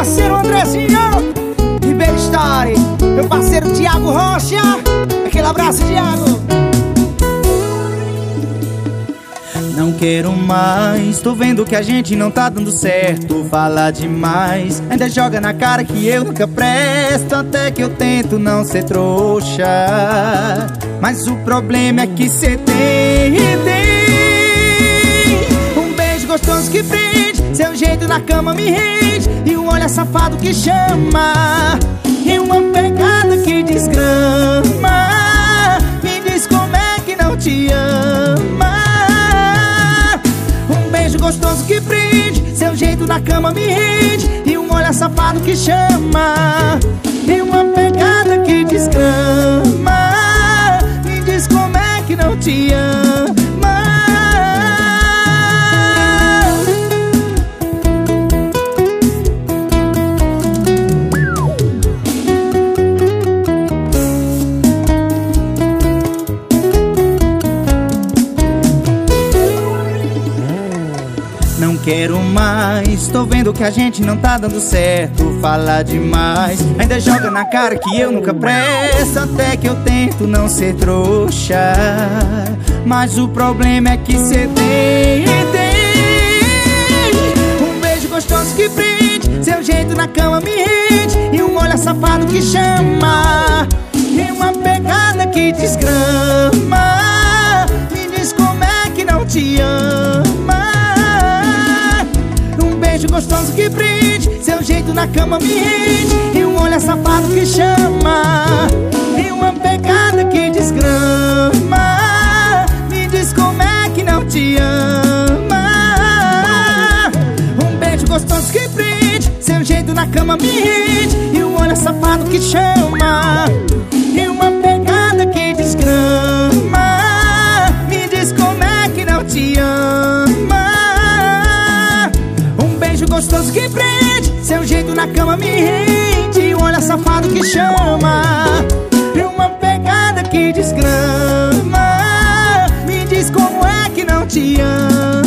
parceiro Andrezinho. E Big Story, meu parceiro Thiago Rocha. Aquele abraço, Thiago. Não quero mais, tô vendo que a gente não tá dando certo. Fala demais, ainda joga na cara que eu nunca presto. Até que eu tento não ser trouxa. Mas o problema é que cê tem, tem. Um beijo gostoso que prende, seu jeito na cama me rende. E um olhar safado que chama. E uma pegada que desgrama. Me diz como é que não te ama. Gostoso que prende Seu jeito na cama me rende. E um olhar safado que chama. E uma pegada que descama Me diz como é que não te ama quero mais, tô vendo que a gente não tá dando certo. Fala demais, ainda joga na cara que eu nunca presto. Até que eu tento não ser trouxa. Mas o problema é que cê tem, tem Um beijo gostoso que prende, seu jeito na cama me rende. E um olhar safado que chama gostoso que prende Seu jeito na cama me rende. E um olhar safado que chama E uma pegada que desgrama. Me diz como é que não te ama. Um beijo gostoso que prende Seu jeito na cama me rende. E um olhar safado que chama E uma pegada que desgrama. Me diz como é que não te ama que prende. Seu jeito na cama me rende. Um olhar safado que chama. E uma pegada que desgrama. Me diz como é que não te ama